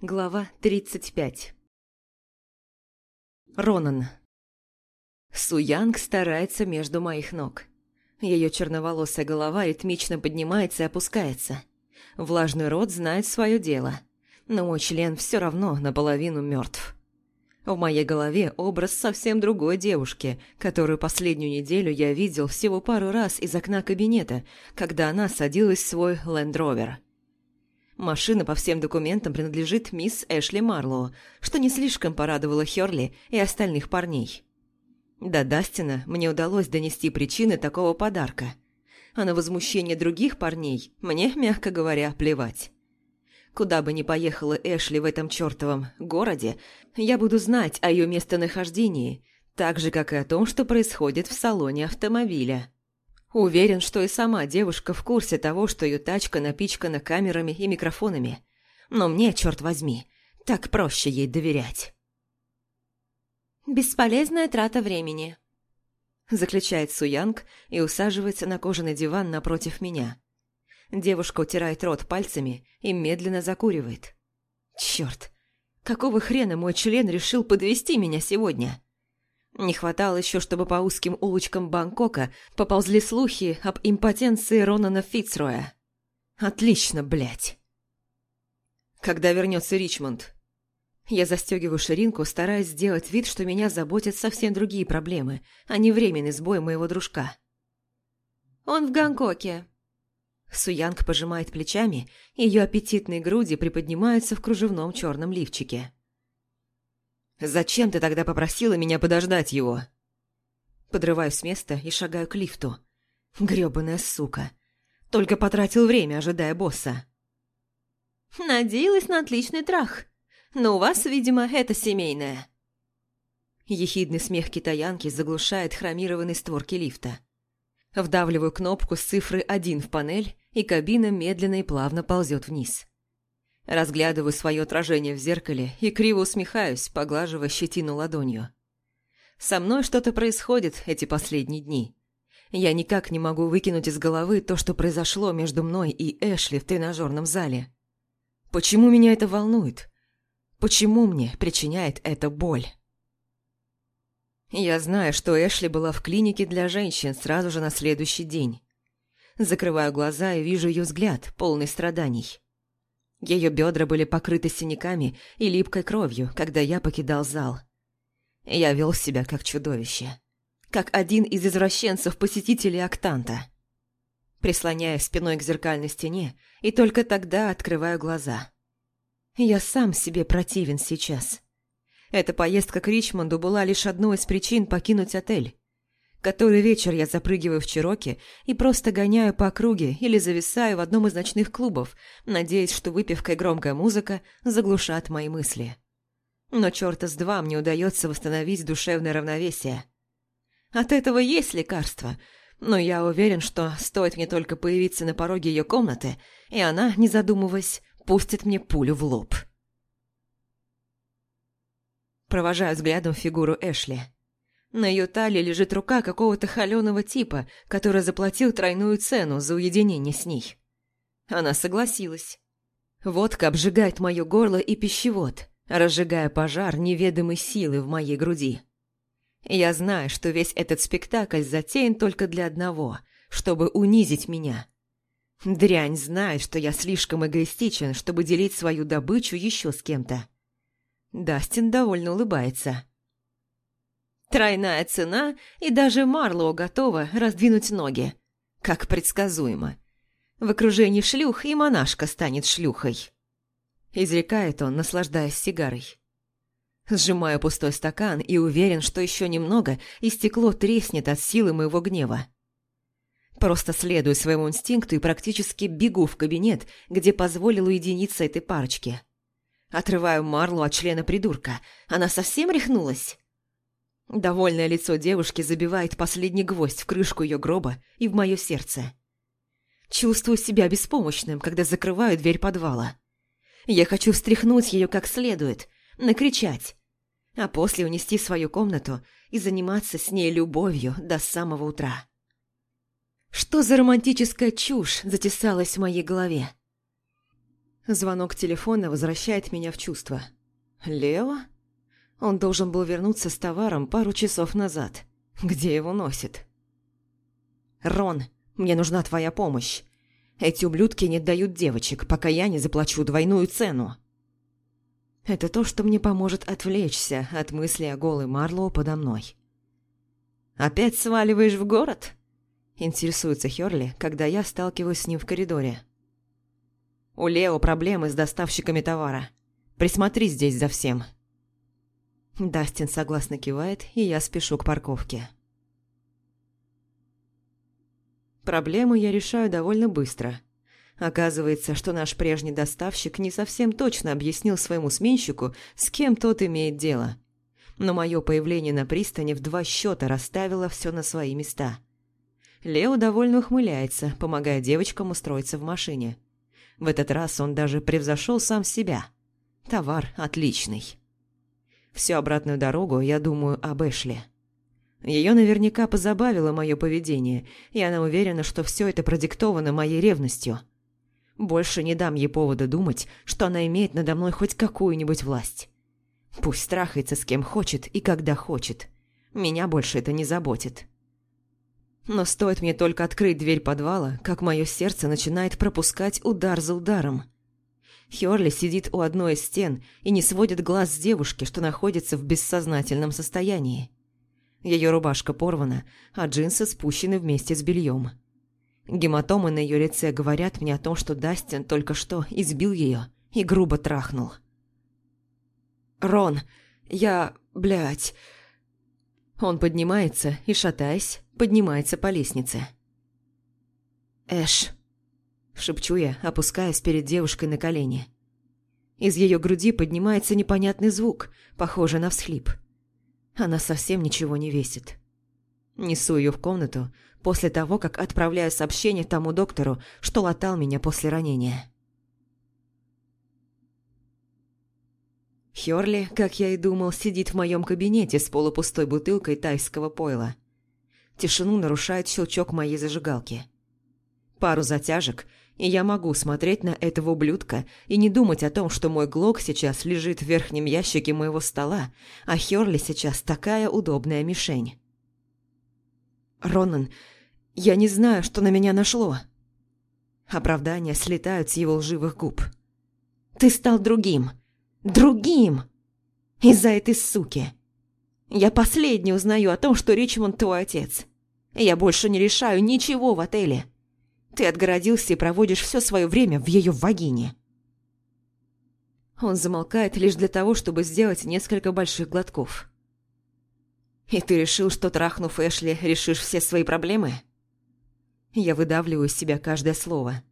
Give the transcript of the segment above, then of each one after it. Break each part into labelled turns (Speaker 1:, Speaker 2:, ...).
Speaker 1: Глава 35 Ронан Суянг старается между моих ног. Ее черноволосая голова ритмично поднимается и опускается. Влажный рот знает свое дело, но мой член все равно наполовину мертв. В моей голове образ совсем другой девушки, которую последнюю неделю я видел всего пару раз из окна кабинета, когда она садилась в свой Rover. Машина по всем документам принадлежит мисс Эшли Марлоу, что не слишком порадовало Хёрли и остальных парней. До Дастина мне удалось донести причины такого подарка. А на возмущение других парней мне, мягко говоря, плевать. Куда бы ни поехала Эшли в этом чертовом городе, я буду знать о ее местонахождении, так же, как и о том, что происходит в салоне автомобиля. Уверен, что и сама девушка в курсе того, что ее тачка напичкана камерами и микрофонами. Но мне, черт возьми, так проще ей доверять.
Speaker 2: «Бесполезная трата времени», –
Speaker 1: заключает Суянг и усаживается на кожаный диван напротив меня. Девушка утирает рот пальцами и медленно закуривает. Черт, какого хрена мой член решил подвести меня сегодня? Не хватало еще, чтобы по узким улочкам Бангкока поползли слухи об импотенции Ронана Фицроя. Отлично, блядь. Когда вернется Ричмонд? Я застегиваю ширинку, стараясь сделать вид, что меня заботят совсем другие проблемы, а не временный сбой моего дружка.
Speaker 2: «Он в Гонкоке»,
Speaker 1: Суянг пожимает плечами, ее аппетитные груди приподнимаются в кружевном черном лифчике. «Зачем ты тогда попросила меня подождать его?» Подрываюсь с места и шагаю к лифту. Грёбаная сука. Только потратил время, ожидая босса.
Speaker 2: «Надеялась на отличный трах. Но у вас, видимо, это семейное».
Speaker 1: Ехидный смех китаянки заглушает хромированные створки лифта. Вдавливаю кнопку с цифры 1 в панель, и кабина медленно и плавно ползет вниз. Разглядываю свое отражение в зеркале и криво усмехаюсь, поглаживая щетину ладонью. Со мной что-то происходит эти последние дни. Я никак не могу выкинуть из головы то, что произошло между мной и Эшли в тренажерном зале. Почему меня это волнует? Почему мне причиняет это боль? Я знаю, что Эшли была в клинике для женщин сразу же на следующий день. Закрываю глаза и вижу ее взгляд, полный страданий. Ее бедра были покрыты синяками и липкой кровью, когда я покидал зал. Я вел себя как чудовище. Как один из извращенцев-посетителей Октанта. Прислоняя спиной к зеркальной стене, и только тогда открываю глаза. Я сам себе противен сейчас. Эта поездка к Ричмонду была лишь одной из причин покинуть отель. Который вечер я запрыгиваю в Чироки и просто гоняю по округе или зависаю в одном из ночных клубов, надеясь, что выпивка и громкая музыка заглушат мои мысли. Но черта с два мне удается восстановить душевное равновесие. От этого есть лекарство, но я уверен, что стоит мне только появиться на пороге ее комнаты, и она, не задумываясь, пустит мне пулю в лоб. Провожаю взглядом фигуру Эшли. На ее талии лежит рука какого-то холеного типа, который заплатил тройную цену за уединение с ней. Она согласилась. Водка обжигает мое горло и пищевод, разжигая пожар неведомой силы в моей груди. Я знаю, что весь этот спектакль затеян только для одного, чтобы унизить меня. Дрянь знает, что я слишком эгоистичен, чтобы делить свою добычу еще с кем-то. Дастин довольно улыбается. Тройная цена, и даже Марлоу готова раздвинуть ноги. Как предсказуемо. В окружении шлюх и монашка станет шлюхой. Изрекает он, наслаждаясь сигарой. Сжимаю пустой стакан и уверен, что еще немного, и стекло треснет от силы моего гнева. Просто следую своему инстинкту и практически бегу в кабинет, где позволил уединиться этой парочке. Отрываю Марлу от члена придурка. Она совсем рехнулась? Довольное лицо девушки забивает последний гвоздь в крышку ее гроба и в мое сердце. Чувствую себя беспомощным, когда закрываю дверь подвала. Я хочу встряхнуть ее как следует, накричать, а после унести в свою комнату и заниматься с ней любовью до самого утра. Что за романтическая чушь затесалась в моей голове? Звонок телефона возвращает меня в чувство. Лео? Он должен был вернуться с товаром пару часов назад. Где его носит? «Рон, мне нужна твоя помощь. Эти ублюдки не дают девочек, пока я не заплачу двойную цену». Это то, что мне поможет отвлечься от мысли о голой Марлоу подо мной. «Опять сваливаешь в город?» Интересуется Хёрли, когда я сталкиваюсь с ним в коридоре. «У Лео проблемы с доставщиками товара. Присмотри здесь за всем». Дастин согласно кивает, и я спешу к парковке. Проблему я решаю довольно быстро. Оказывается, что наш прежний доставщик не совсем точно объяснил своему сменщику, с кем тот имеет дело. Но мое появление на пристани в два счета расставило все на свои места. Лео довольно ухмыляется, помогая девочкам устроиться в машине. В этот раз он даже превзошел сам себя. Товар отличный. Всю обратную дорогу я думаю об Эшли. Ее наверняка позабавило мое поведение, и она уверена, что все это продиктовано моей ревностью. Больше не дам ей повода думать, что она имеет надо мной хоть какую-нибудь власть. Пусть страхается с кем хочет и когда хочет. Меня больше это не заботит. Но стоит мне только открыть дверь подвала, как мое сердце начинает пропускать удар за ударом – Хёрли сидит у одной из стен и не сводит глаз с девушки, что находится в бессознательном состоянии. Ее рубашка порвана, а джинсы спущены вместе с бельем. Гематомы на ее лице говорят мне о том, что Дастин только что избил ее и грубо трахнул. «Рон, я... блядь...» Он поднимается и, шатаясь, поднимается по лестнице. «Эш...» шепчу я, опускаясь перед девушкой на колени. Из ее груди поднимается непонятный звук, похожий на всхлип. Она совсем ничего не весит. Несу ее в комнату после того, как отправляю сообщение тому доктору, что латал меня после ранения. Хёрли, как я и думал, сидит в моем кабинете с полупустой бутылкой тайского пойла. Тишину нарушает щелчок моей зажигалки. Пару затяжек, и я могу смотреть на этого ублюдка и не думать о том, что мой глок сейчас лежит в верхнем ящике моего стола, а Хёрли сейчас такая удобная мишень. «Ронан, я не знаю, что на меня нашло». Оправдания слетают с его лживых губ. «Ты стал другим. Другим! Из-за этой суки. Я последний узнаю о том, что Ричмонд твой отец. Я больше не решаю ничего в отеле». Ты отгородился и проводишь все свое время в ее вагине. Он замолкает лишь для того, чтобы сделать несколько больших глотков. И ты решил, что трахнув Эшли, решишь все свои проблемы? Я выдавливаю из себя каждое слово.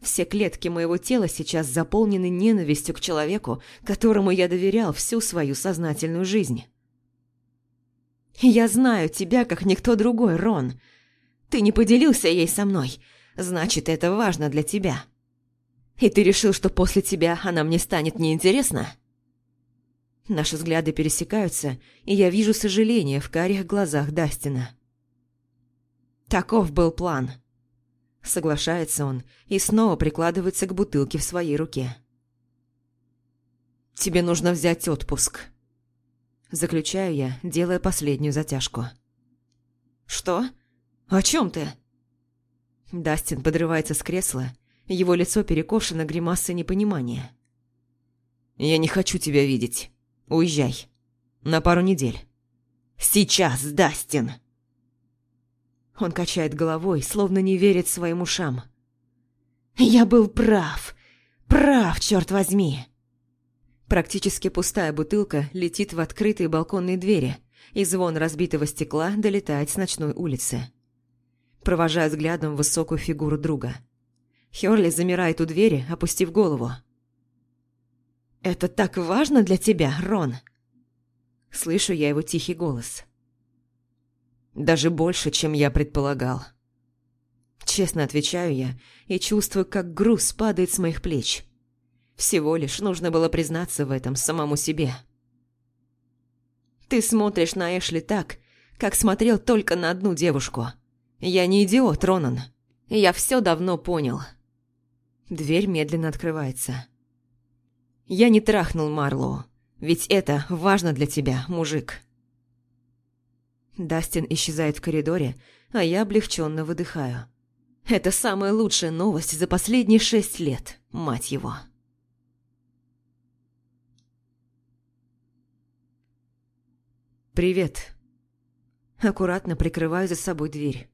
Speaker 1: Все клетки моего тела сейчас заполнены ненавистью к человеку, которому я доверял всю свою сознательную жизнь. Я знаю тебя, как никто другой, Рон. Ты не поделился ей со мной, значит, это важно для тебя. И ты решил, что после тебя она мне станет неинтересна? Наши взгляды пересекаются, и я вижу сожаление в карих глазах Дастина. Таков был план. Соглашается он и снова прикладывается к бутылке в своей руке. «Тебе нужно взять отпуск», – заключаю я, делая последнюю затяжку. «Что? О чем ты?» Дастин подрывается с кресла, его лицо перекошено гримасой непонимания. «Я не хочу тебя видеть. Уезжай. На пару недель. Сейчас, Дастин!» Он качает головой, словно не верит своим ушам. «Я был прав! Прав, черт возьми!» Практически пустая бутылка летит в открытые балконные двери, и звон разбитого стекла долетает с ночной улицы провожая взглядом высокую фигуру друга. Хёрли замирает у двери, опустив голову. «Это так важно для тебя, Рон?» Слышу я его тихий голос. «Даже больше, чем я предполагал». Честно отвечаю я и чувствую, как груз падает с моих плеч. Всего лишь нужно было признаться в этом самому себе. Ты смотришь на Эшли так, как смотрел только на одну девушку – «Я не идиот, Ронан. Я все давно понял». Дверь медленно открывается. Я не трахнул Марлоу, ведь это важно для тебя, мужик. Дастин исчезает в коридоре, а я облегченно выдыхаю. Это самая лучшая новость за последние шесть лет, мать его. «Привет». Аккуратно прикрываю за собой дверь.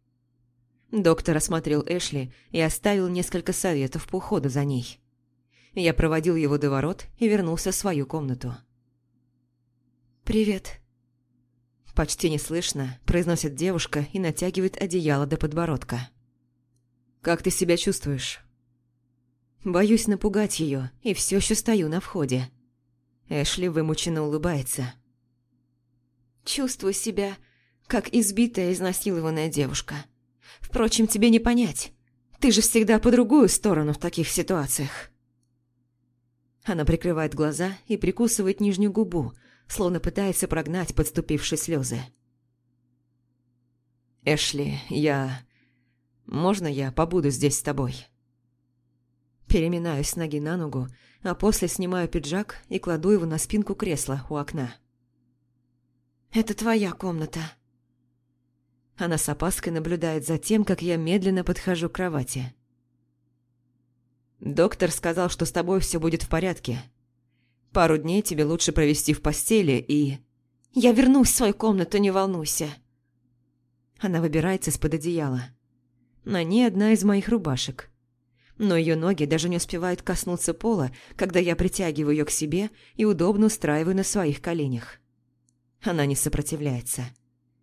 Speaker 1: Доктор осмотрел Эшли и оставил несколько советов по уходу за ней. Я проводил его до ворот и вернулся в свою комнату.
Speaker 2: «Привет».
Speaker 1: Почти неслышно произносит девушка и натягивает одеяло до подбородка. «Как ты себя чувствуешь?» Боюсь напугать ее и все еще стою на входе. Эшли вымученно улыбается.
Speaker 2: «Чувствую себя, как избитая изнасилованная девушка. Впрочем, тебе не понять. Ты же всегда по другую сторону в таких ситуациях».
Speaker 1: Она прикрывает глаза и прикусывает нижнюю губу, словно пытается прогнать подступившие слезы. «Эшли, я... Можно я побуду здесь с тобой?» Переминаюсь с ноги на ногу, а после снимаю пиджак и кладу его на спинку кресла у окна.
Speaker 2: «Это твоя комната».
Speaker 1: Она с опаской наблюдает за тем, как я медленно подхожу к кровати. «Доктор сказал, что с тобой все будет в порядке. Пару дней тебе лучше провести в постели и...»
Speaker 2: «Я вернусь в свою комнату, не волнуйся».
Speaker 1: Она выбирается из-под одеяла. На ней одна из моих рубашек. Но ее ноги даже не успевают коснуться пола, когда я притягиваю ее к себе и удобно устраиваю на своих коленях. Она не сопротивляется.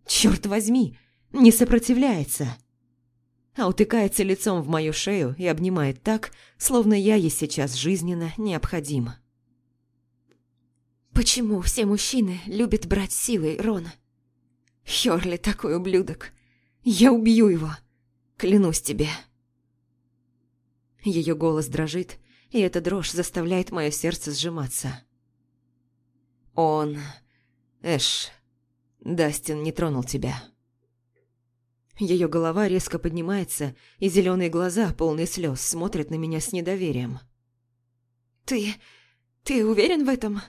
Speaker 1: Черт возьми, не сопротивляется. А утыкается лицом в мою шею и обнимает так, словно я ей сейчас жизненно необходим.
Speaker 2: «Почему все мужчины любят брать силой, Рона? Хёрли такой ублюдок. Я убью его. Клянусь тебе».
Speaker 1: Ее голос дрожит, и эта дрожь заставляет мое сердце сжиматься. Он... Эш... Дастин не тронул тебя. Ее голова резко поднимается, и зеленые глаза, полные слез, смотрят на меня с недоверием.
Speaker 2: «Ты... ты уверен в этом?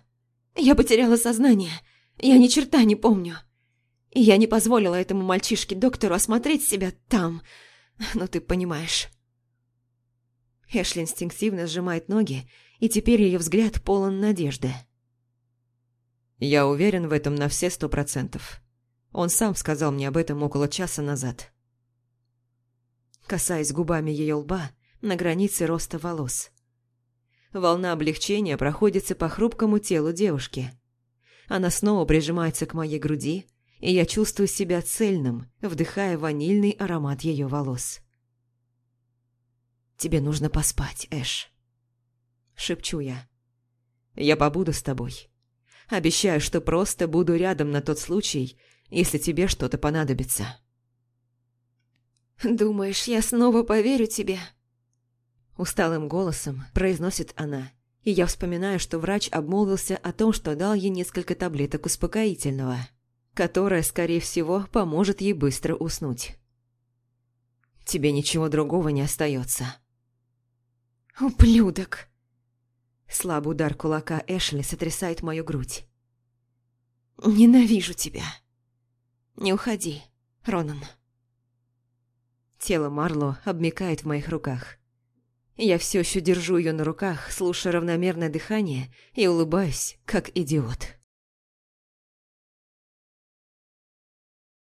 Speaker 2: Я потеряла сознание. Я ни черта не помню. И я не позволила этому мальчишке-доктору осмотреть себя там. Ну, ты понимаешь».
Speaker 1: Эшли инстинктивно сжимает ноги, и теперь ее взгляд полон надежды. «Я уверен в этом на все сто процентов. Он сам сказал мне об этом около часа назад». Касаясь губами ее лба, на границе роста волос. Волна облегчения проходится по хрупкому телу девушки. Она снова прижимается к моей груди, и я чувствую себя цельным, вдыхая ванильный аромат ее волос. «Тебе нужно поспать, Эш», — шепчу я. «Я побуду с тобой. Обещаю, что просто буду рядом на тот случай, если тебе что-то понадобится».
Speaker 2: «Думаешь, я снова поверю тебе?»
Speaker 1: Усталым голосом произносит она, и я вспоминаю, что врач обмолвился о том, что дал ей несколько таблеток успокоительного, которое, скорее всего, поможет ей быстро уснуть. «Тебе ничего другого не остается.
Speaker 2: «Ублюдок!»
Speaker 1: Слабый удар кулака Эшли сотрясает мою грудь.
Speaker 2: «Ненавижу тебя. Не уходи, Ронан».
Speaker 1: Тело Марло обмикает в моих руках. Я все еще держу ее на руках, слушая равномерное дыхание и улыбаюсь, как идиот.